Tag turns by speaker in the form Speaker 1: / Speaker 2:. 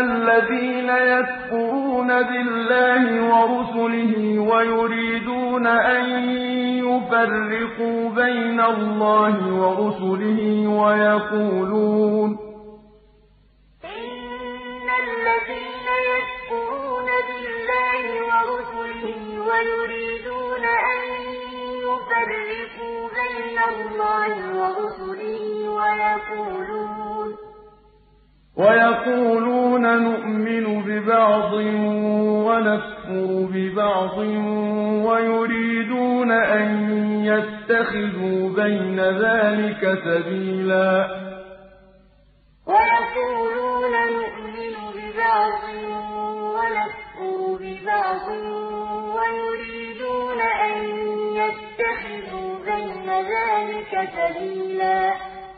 Speaker 1: الَّذِينَ يَكْفُرُونَ بِاللَّهِ وَرُسُلِهِ وَيُرِيدُونَ أَن يُفَرِّقُوا بَيْنَ اللَّهِ وَرُسُلِهِ وَيَقُولُونَ
Speaker 2: إِنَّ الَّذِينَ يَكْفُرُونَ بِاللَّهِ وَرُسُلِهِ وَيُرِيدُونَ أَن يُفَرِّقُوا بَيْنَ اللَّهِ وَرُسُلِهِ
Speaker 1: وَيَقُولُونَ نُؤْمِنُ بِبَعْضٍ وَنَكْفُرُ بِبَعْضٍ وَيُرِيدُونَ أَن يَتَّخِذُوا بَيْنَ ذَٰلِكَ سَبِيلًا.
Speaker 2: وَيَقُولُونَ نُؤْمِنُ بِبَعْضٍ وَنَكْفُرُ بِبَعْضٍ وَيُرِيدُونَ أَن يَتَّخِذُوا بَيْنَ ذَٰلِكَ سَبِيلًا.